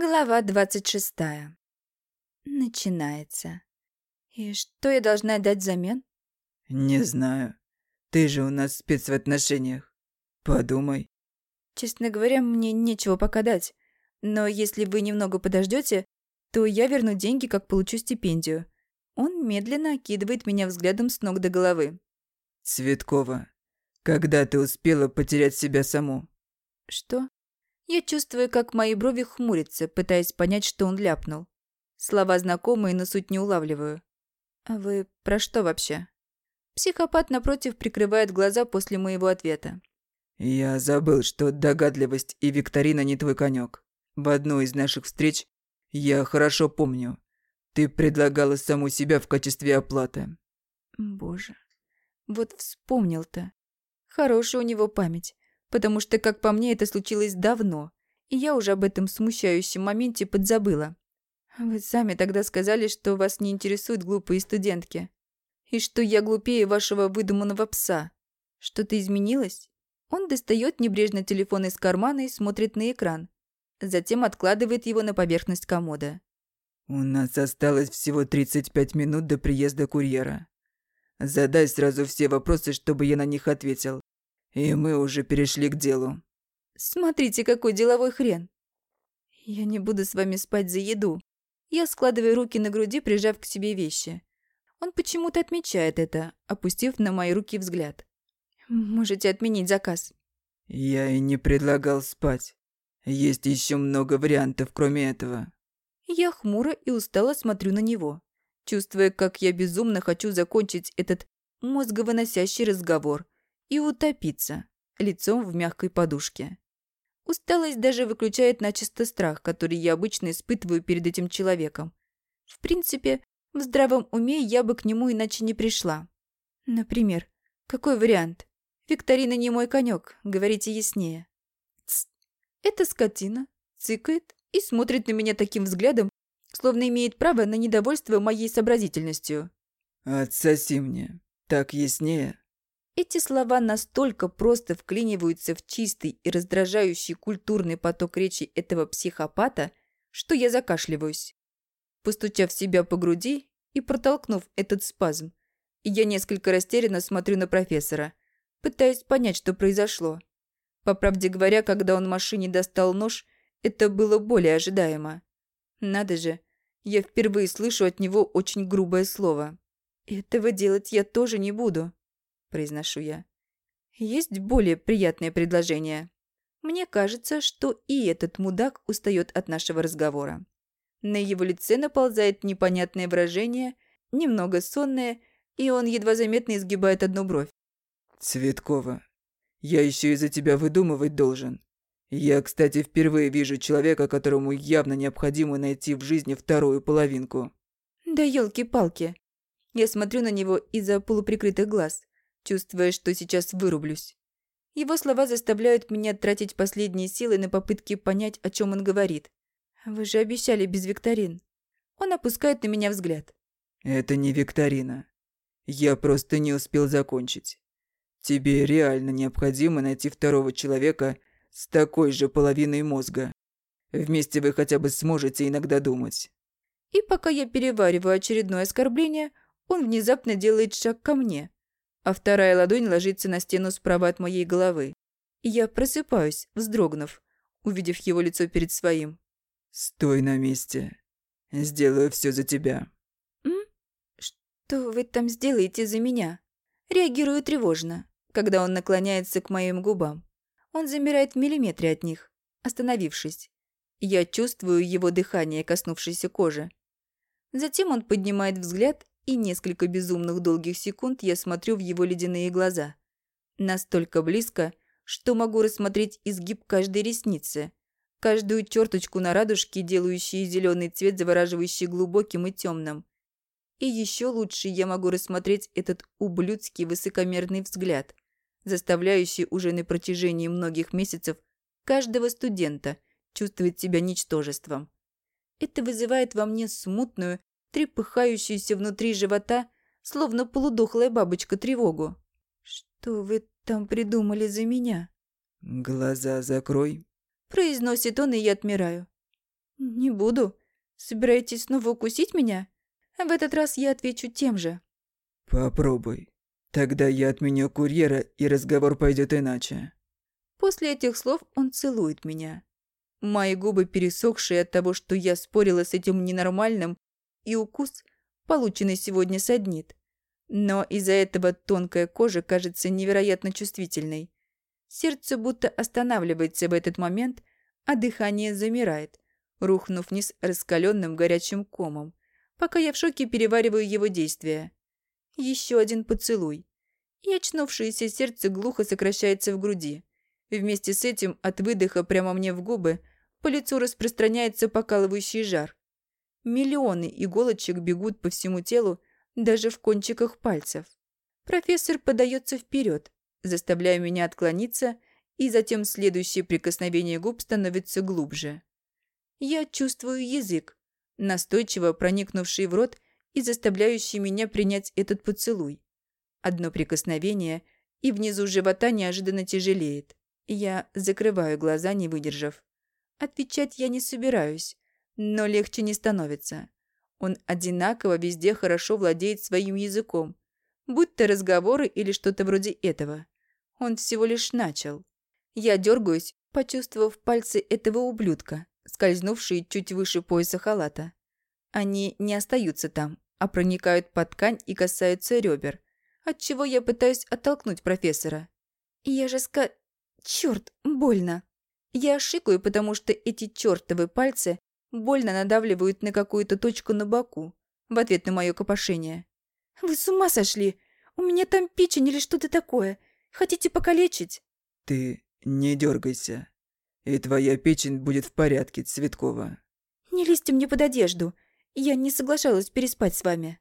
Глава двадцать шестая. Начинается. И что я должна дать взамен? Не знаю. Ты же у нас спец в отношениях. Подумай. Честно говоря, мне нечего пока дать. Но если вы немного подождете, то я верну деньги, как получу стипендию. Он медленно окидывает меня взглядом с ног до головы. Цветкова, когда ты успела потерять себя саму? Что? Я чувствую, как мои брови хмурятся, пытаясь понять, что он ляпнул. Слова знакомые, но суть не улавливаю. А вы про что вообще? Психопат, напротив, прикрывает глаза после моего ответа. Я забыл, что догадливость и викторина не твой конек. В одной из наших встреч я хорошо помню. Ты предлагала саму себя в качестве оплаты. Боже, вот вспомнил-то. Хорошая у него память потому что, как по мне, это случилось давно, и я уже об этом смущающем моменте подзабыла. Вы сами тогда сказали, что вас не интересуют глупые студентки, и что я глупее вашего выдуманного пса. Что-то изменилось? Он достает небрежно телефон из кармана и смотрит на экран. Затем откладывает его на поверхность комода. «У нас осталось всего 35 минут до приезда курьера. Задай сразу все вопросы, чтобы я на них ответил. И мы уже перешли к делу. Смотрите, какой деловой хрен. Я не буду с вами спать за еду. Я складываю руки на груди, прижав к себе вещи. Он почему-то отмечает это, опустив на мои руки взгляд. Можете отменить заказ. Я и не предлагал спать. Есть еще много вариантов, кроме этого. Я хмуро и устало смотрю на него, чувствуя, как я безумно хочу закончить этот мозговыносящий разговор – и утопиться лицом в мягкой подушке. Усталость даже выключает начисто страх, который я обычно испытываю перед этим человеком. В принципе, в здравом уме я бы к нему иначе не пришла. Например, какой вариант? Викторина не мой конек, говорите яснее. Тс. Эта скотина цыкает и смотрит на меня таким взглядом, словно имеет право на недовольство моей сообразительностью. «Отсоси мне. Так яснее?» Эти слова настолько просто вклиниваются в чистый и раздражающий культурный поток речи этого психопата, что я закашливаюсь. Постучав себя по груди и протолкнув этот спазм, я несколько растерянно смотрю на профессора, пытаясь понять, что произошло. По правде говоря, когда он в машине достал нож, это было более ожидаемо. Надо же, я впервые слышу от него очень грубое слово. Этого делать я тоже не буду. – произношу я. «Есть более приятное предложение. Мне кажется, что и этот мудак устает от нашего разговора. На его лице наползает непонятное выражение, немного сонное, и он едва заметно изгибает одну бровь. «Цветкова, я еще из-за тебя выдумывать должен. Я, кстати, впервые вижу человека, которому явно необходимо найти в жизни вторую половинку». «Да елки-палки!» Я смотрю на него из-за полуприкрытых глаз чувствуя, что сейчас вырублюсь. Его слова заставляют меня тратить последние силы на попытки понять, о чем он говорит. «Вы же обещали без викторин». Он опускает на меня взгляд. «Это не викторина. Я просто не успел закончить. Тебе реально необходимо найти второго человека с такой же половиной мозга. Вместе вы хотя бы сможете иногда думать». И пока я перевариваю очередное оскорбление, он внезапно делает шаг ко мне, а вторая ладонь ложится на стену справа от моей головы. И я просыпаюсь, вздрогнув, увидев его лицо перед своим. «Стой на месте. Сделаю все за тебя». «М? Что вы там сделаете за меня?» Реагирую тревожно, когда он наклоняется к моим губам. Он замирает в миллиметре от них, остановившись. Я чувствую его дыхание, коснувшееся кожи. Затем он поднимает взгляд и несколько безумных долгих секунд я смотрю в его ледяные глаза. Настолько близко, что могу рассмотреть изгиб каждой ресницы, каждую черточку на радужке, делающую зеленый цвет завораживающий глубоким и темным. И еще лучше я могу рассмотреть этот ублюдский высокомерный взгляд, заставляющий уже на протяжении многих месяцев каждого студента чувствовать себя ничтожеством. Это вызывает во мне смутную трепыхающуюся внутри живота, словно полудохлая бабочка, тревогу. «Что вы там придумали за меня?» «Глаза закрой», – произносит он, и я отмираю. «Не буду. Собираетесь снова укусить меня?» В этот раз я отвечу тем же. «Попробуй. Тогда я отменю курьера, и разговор пойдет иначе». После этих слов он целует меня. Мои губы, пересохшие от того, что я спорила с этим ненормальным, и укус, полученный сегодня, саднит. Но из-за этого тонкая кожа кажется невероятно чувствительной. Сердце будто останавливается в этот момент, а дыхание замирает, рухнув вниз раскаленным горячим комом, пока я в шоке перевариваю его действия. Еще один поцелуй. И очнувшееся сердце глухо сокращается в груди. Вместе с этим от выдоха прямо мне в губы по лицу распространяется покалывающий жар. Миллионы иголочек бегут по всему телу, даже в кончиках пальцев. Профессор подается вперед, заставляя меня отклониться, и затем следующее прикосновение губ становится глубже. Я чувствую язык, настойчиво проникнувший в рот и заставляющий меня принять этот поцелуй. Одно прикосновение, и внизу живота неожиданно тяжелеет. Я закрываю глаза, не выдержав. Отвечать я не собираюсь, но легче не становится. Он одинаково везде хорошо владеет своим языком, будь то разговоры или что-то вроде этого. Он всего лишь начал. Я дергаюсь, почувствовав пальцы этого ублюдка, скользнувшие чуть выше пояса халата. Они не остаются там, а проникают под ткань и касаются ребер, отчего я пытаюсь оттолкнуть профессора. Я же ска... Черт, больно. Я шикаю, потому что эти чертовы пальцы больно надавливают на какую-то точку на боку в ответ на мое копошение. «Вы с ума сошли? У меня там печень или что-то такое. Хотите покалечить?» «Ты не дергайся, и твоя печень будет в порядке, Цветкова». «Не лезьте мне под одежду. Я не соглашалась переспать с вами».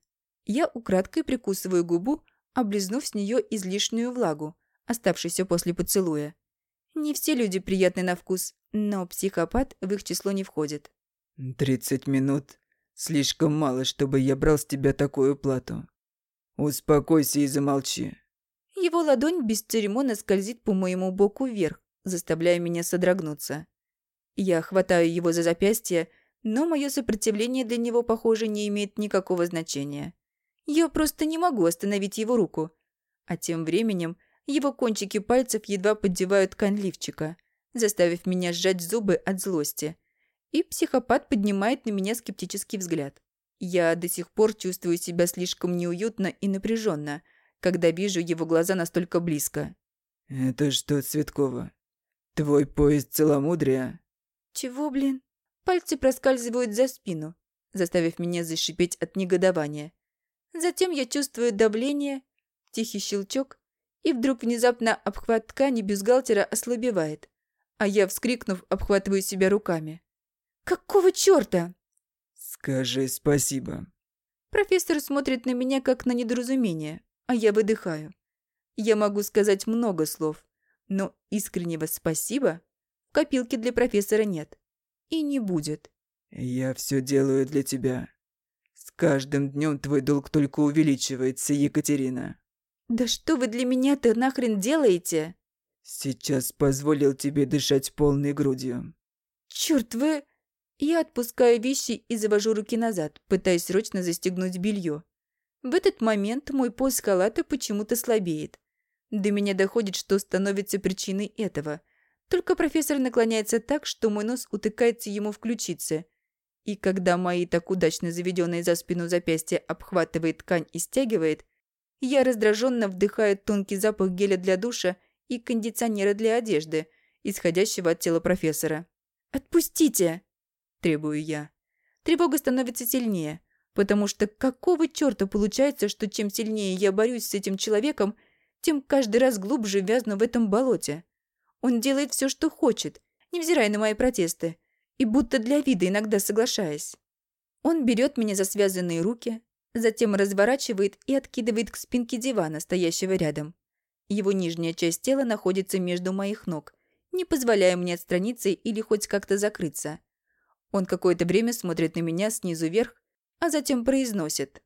Я украдкой прикусываю губу, облизнув с нее излишнюю влагу, оставшуюся после поцелуя. Не все люди приятны на вкус, но психопат в их число не входит. «Тридцать минут. Слишком мало, чтобы я брал с тебя такую плату. Успокойся и замолчи». Его ладонь бесцеремонно скользит по моему боку вверх, заставляя меня содрогнуться. Я хватаю его за запястье, но мое сопротивление для него, похоже, не имеет никакого значения. Я просто не могу остановить его руку. А тем временем его кончики пальцев едва поддевают ткань заставив меня сжать зубы от злости. И психопат поднимает на меня скептический взгляд. Я до сих пор чувствую себя слишком неуютно и напряженно, когда вижу его глаза настолько близко. «Это что, Цветкова? Твой поезд целомудрия?» «Чего, блин?» Пальцы проскальзывают за спину, заставив меня зашипеть от негодования. Затем я чувствую давление, тихий щелчок, и вдруг внезапно обхват ткани бюстгальтера ослабевает, а я, вскрикнув, обхватываю себя руками. «Какого чёрта?» «Скажи спасибо». Профессор смотрит на меня как на недоразумение, а я выдыхаю. Я могу сказать много слов, но искреннего спасибо в копилке для профессора нет. И не будет. «Я все делаю для тебя. С каждым днем твой долг только увеличивается, Екатерина». «Да что вы для меня-то нахрен делаете?» «Сейчас позволил тебе дышать полной грудью». «Чёрт, вы...» Я отпускаю вещи и завожу руки назад, пытаясь срочно застегнуть белье. В этот момент мой пояс халата почему-то слабеет. До меня доходит, что становится причиной этого – только профессор наклоняется так, что мой нос утыкается ему в ключице. И когда мои так удачно заведенные за спину запястья обхватывает ткань и стягивает, я раздраженно вдыхаю тонкий запах геля для душа и кондиционера для одежды, исходящего от тела профессора. «Отпустите!» – требую я. Тревога становится сильнее, потому что какого черта получается, что чем сильнее я борюсь с этим человеком, тем каждый раз глубже вязну в этом болоте. Он делает все, что хочет, невзирая на мои протесты, и будто для вида иногда соглашаясь. Он берет меня за связанные руки, затем разворачивает и откидывает к спинке дивана, стоящего рядом. Его нижняя часть тела находится между моих ног, не позволяя мне отстраниться или хоть как-то закрыться. Он какое-то время смотрит на меня снизу вверх, а затем произносит.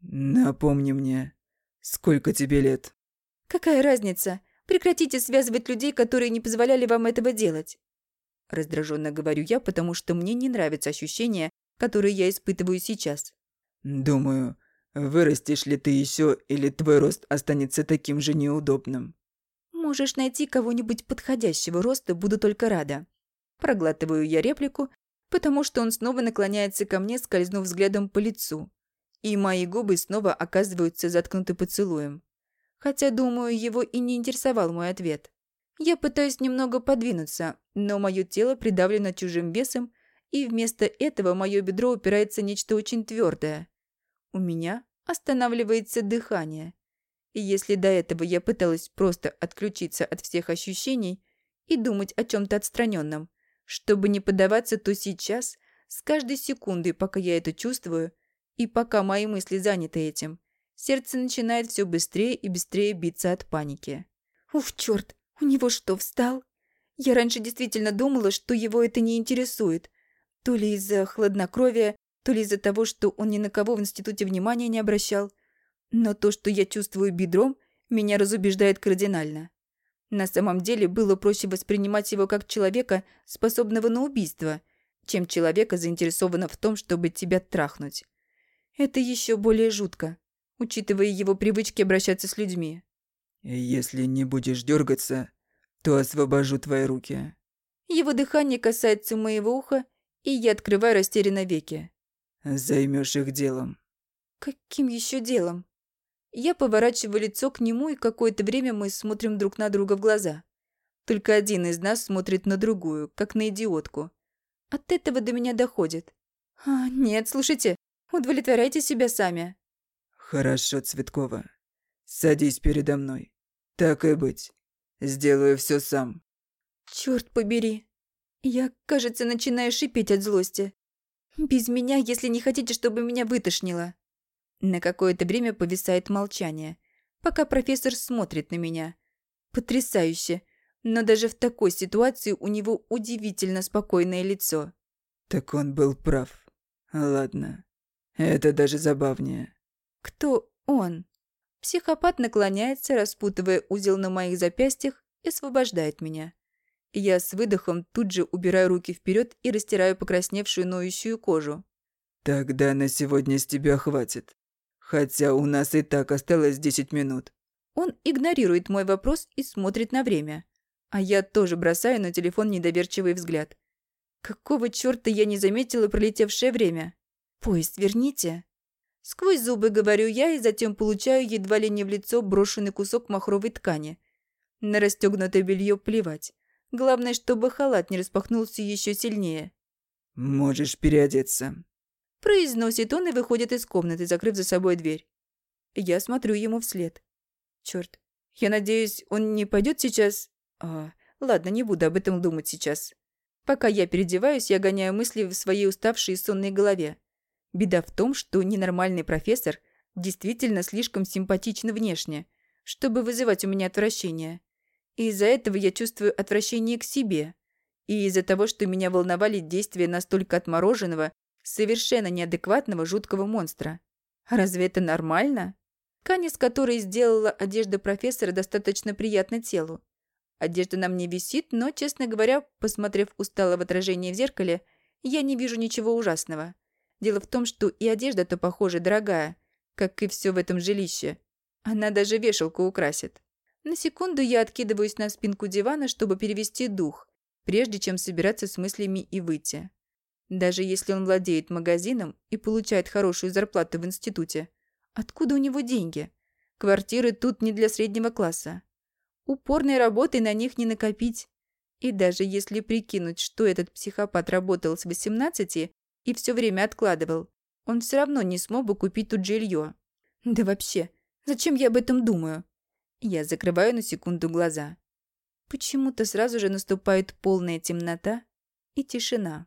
«Напомни мне, сколько тебе лет?» «Какая разница? Прекратите связывать людей, которые не позволяли вам этого делать. Раздраженно говорю я, потому что мне не нравится ощущение, которое я испытываю сейчас. Думаю, вырастешь ли ты еще, или твой рост останется таким же неудобным. Можешь найти кого-нибудь подходящего роста, буду только рада. Проглатываю я реплику, потому что он снова наклоняется ко мне, скользнув взглядом по лицу. И мои губы снова оказываются заткнуты поцелуем. Хотя, думаю, его и не интересовал мой ответ. Я пытаюсь немного подвинуться, но мое тело придавлено чужим весом, и вместо этого мое бедро упирается нечто очень твердое. У меня останавливается дыхание. И если до этого я пыталась просто отключиться от всех ощущений и думать о чем-то отстраненном, чтобы не поддаваться, то сейчас, с каждой секундой, пока я это чувствую, и пока мои мысли заняты этим, сердце начинает все быстрее и быстрее биться от паники. Уф, черт, у него что, встал? Я раньше действительно думала, что его это не интересует. То ли из-за хладнокровия, то ли из-за того, что он ни на кого в институте внимания не обращал. Но то, что я чувствую бедром, меня разубеждает кардинально. На самом деле было проще воспринимать его как человека, способного на убийство, чем человека, заинтересованного в том, чтобы тебя трахнуть. Это еще более жутко, учитывая его привычки обращаться с людьми. «Если не будешь дергаться, то освобожу твои руки». Его дыхание касается моего уха, и я открываю растерянно веки. Займешь их делом. Каким еще делом? Я поворачиваю лицо к нему, и какое-то время мы смотрим друг на друга в глаза. Только один из нас смотрит на другую, как на идиотку. От этого до меня доходит. А, нет, слушайте, удовлетворяйте себя сами. Хорошо, Цветкова. Садись передо мной. Так и быть. Сделаю все сам. Черт побери. Я, кажется, начинаю шипеть от злости. Без меня, если не хотите, чтобы меня вытошнило. На какое-то время повисает молчание, пока профессор смотрит на меня. Потрясающе. Но даже в такой ситуации у него удивительно спокойное лицо. Так он был прав. Ладно. Это даже забавнее. Кто он? Психопат наклоняется, распутывая узел на моих запястьях и освобождает меня. Я с выдохом тут же убираю руки вперед и растираю покрасневшую ноющую кожу. «Тогда на сегодня с тебя хватит. Хотя у нас и так осталось 10 минут». Он игнорирует мой вопрос и смотрит на время. А я тоже бросаю на телефон недоверчивый взгляд. Какого чёрта я не заметила пролетевшее время? Поезд верните. Сквозь зубы говорю я и затем получаю едва ли не в лицо брошенный кусок махровой ткани. На расстегнутое белье плевать. Главное, чтобы халат не распахнулся еще сильнее. «Можешь переодеться», – произносит он и выходит из комнаты, закрыв за собой дверь. Я смотрю ему вслед. Черт, я надеюсь, он не пойдет сейчас... А, ладно, не буду об этом думать сейчас. Пока я переодеваюсь, я гоняю мысли в своей уставшей и сонной голове. Беда в том, что ненормальный профессор действительно слишком симпатичен внешне, чтобы вызывать у меня отвращение. И из-за этого я чувствую отвращение к себе. И из-за того, что меня волновали действия настолько отмороженного, совершенно неадекватного жуткого монстра. Разве это нормально? Ткань, из которой сделала одежда профессора, достаточно приятна телу. Одежда на мне висит, но, честно говоря, посмотрев устало в отражение в зеркале, я не вижу ничего ужасного. Дело в том, что и одежда-то, похоже, дорогая, как и все в этом жилище. Она даже вешалку украсит. На секунду я откидываюсь на спинку дивана, чтобы перевести дух, прежде чем собираться с мыслями и выйти. Даже если он владеет магазином и получает хорошую зарплату в институте, откуда у него деньги? Квартиры тут не для среднего класса. Упорной работой на них не накопить. И даже если прикинуть, что этот психопат работал с 18 и все время откладывал, он все равно не смог бы купить тут жилье. Да вообще, зачем я об этом думаю? Я закрываю на секунду глаза. Почему-то сразу же наступает полная темнота и тишина.